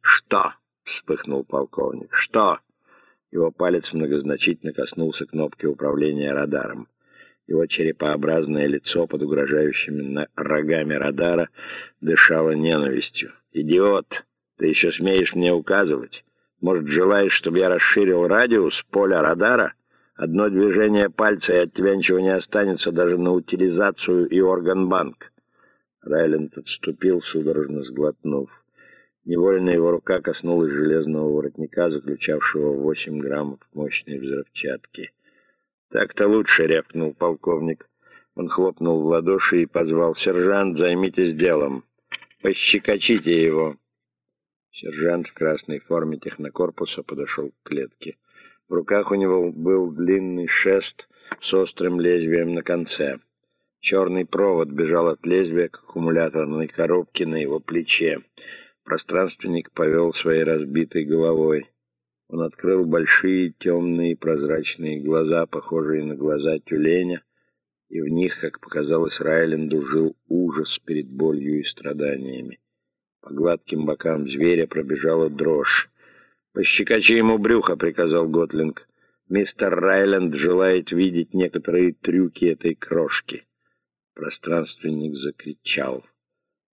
«Что?» — вспыхнул полковник. «Что?» Его палец многозначительно коснулся кнопки управления радаром. Его черепообразное лицо под угрожающими рогами радара дышало ненавистью. «Идиот! Ты еще смеешь мне указывать? Может, желаешь, чтобы я расширил радиус поля радара? Одно движение пальца, и от тебя ничего не останется даже на утилизацию и органбанк». Райленд отступил, судорожно сглотнув. Невольно его рука коснулась железного воротника, заключавшего восемь граммов мощной взрывчатки. «Так-то лучше», — рявкнул полковник. Он хлопнул в ладоши и позвал. «Сержант, займитесь делом. Пощекочите его». Сержант в красной форме технокорпуса подошел к клетке. В руках у него был длинный шест с острым лезвием на конце. Черный провод бежал от лезвия к аккумуляторной коробке на его плече. Пространственник повел своей разбитой головой. Он открыл большие темные прозрачные глаза, похожие на глаза тюленя, и в них, как показалось Райленду, жил ужас перед болью и страданиями. По гладким бокам зверя пробежала дрожь. «Пощекочи ему брюхо», — приказал Готлинг. «Мистер Райленд желает видеть некоторые трюки этой крошки». Пространственник закричал.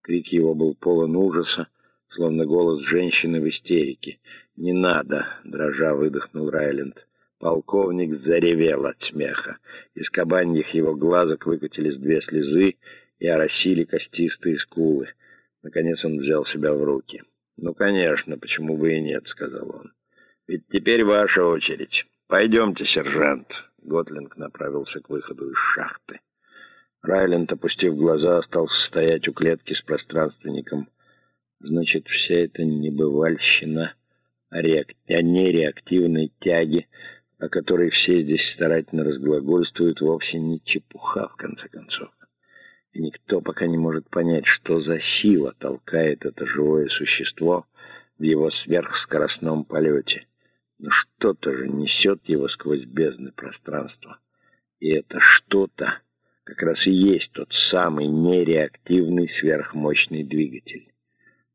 Крик его был полон ужаса, словно голос женщины в истерике. «Не надо!» — дрожа выдохнул Райленд. Полковник заревел от смеха. Из кабаньих его глазок выкатились две слезы и оросили костистые скулы. Наконец он взял себя в руки. «Ну, конечно, почему бы и нет», — сказал он. «Ведь теперь ваша очередь. Пойдемте, сержант». Готлинг направился к выходу из шахты. Райленд, опустив глаза, остался стоять у клетки с пространственником. Значит, вся эта небывальщина о, реак... о нереактивной тяге, о которой все здесь старательно разглагольствуют, вовсе не чепуха, в конце концов. И никто пока не может понять, что за сила толкает это живое существо в его сверхскоростном полете. Но что-то же несет его сквозь бездны пространства. И это что-то как раз и есть тот самый нереактивный сверхмощный двигатель.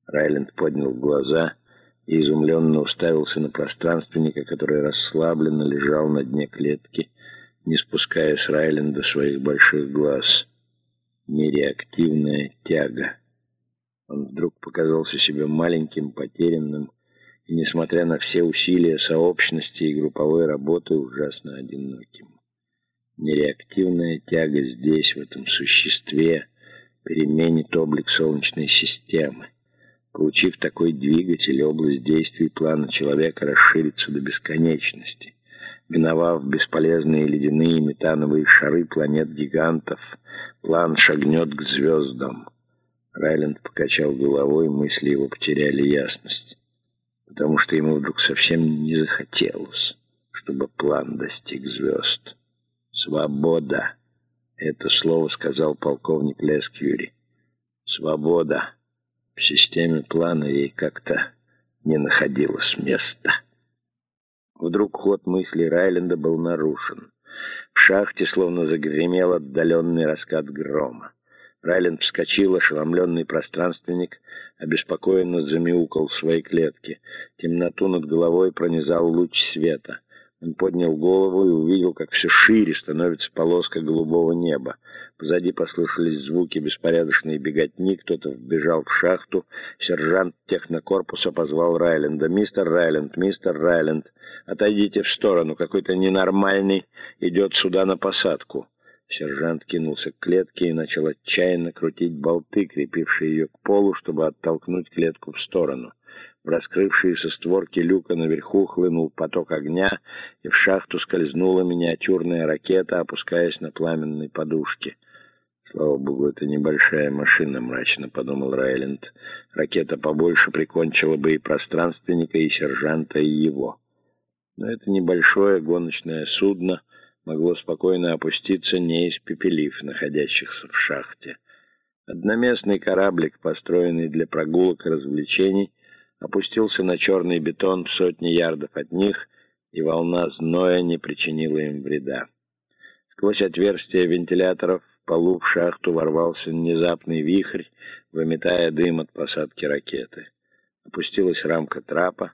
Райленд поднял глаза и изумленно уставился на пространственника, который расслабленно лежал на дне клетки, не спуская с Райленда своих больших глаз. Нереактивная тяга. Он вдруг показался себе маленьким, потерянным, и, несмотря на все усилия сообщности и групповой работы, ужасно одиноким. Нереактивная тяга здесь, в этом существе, переменит облик Солнечной системы. Получив такой двигатель, область действий плана человека расширится до бесконечности. Миновав бесполезные ледяные метановые шары планет-гигантов, план шагнет к звездам. Райленд покачал головой, мысли его потеряли ясность, потому что ему вдруг совсем не захотелось, чтобы план достиг звезд. «Свобода!» — это слово сказал полковник Лескьюри. «Свобода!» В системе плана ей как-то не находилось места. Вдруг ход мысли Райленда был нарушен. В шахте словно загремел отдаленный раскат грома. Райленд вскочил, ошеломленный пространственник, обеспокоенно замяукал в своей клетке. Темноту над головой пронизал луч света — он поднял голову и увидел, как все шире становится полоска голубого неба. Позади послышались звуки беспорядочной беготни, кто-то вбежал в шахту. Сержант технокорпуса позвал Райленда. «Мистер Райленд, мистер Райленд, отойдите в сторону, какой-то ненормальный идет сюда на посадку». Сержант кинулся к клетке и начал отчаянно крутить болты, крепившие ее к полу, чтобы оттолкнуть клетку в сторону. В раскрывшиеся створки люка наверху хлынул поток огня, и в шахту скользнула миниатюрная ракета, опускаясь на пламенной подушке. «Слава богу, это небольшая машина», — мрачно подумал Райленд. «Ракета побольше прикончила бы и пространственника, и сержанта, и его». Но это небольшое гоночное судно могло спокойно опуститься, не испепелив находящихся в шахте. Одноместный кораблик, построенный для прогулок и развлечений, опустился на черный бетон в сотни ярдов от них, и волна зноя не причинила им вреда. Сквозь отверстия вентиляторов в полу в шахту ворвался внезапный вихрь, выметая дым от посадки ракеты. Опустилась рамка трапа,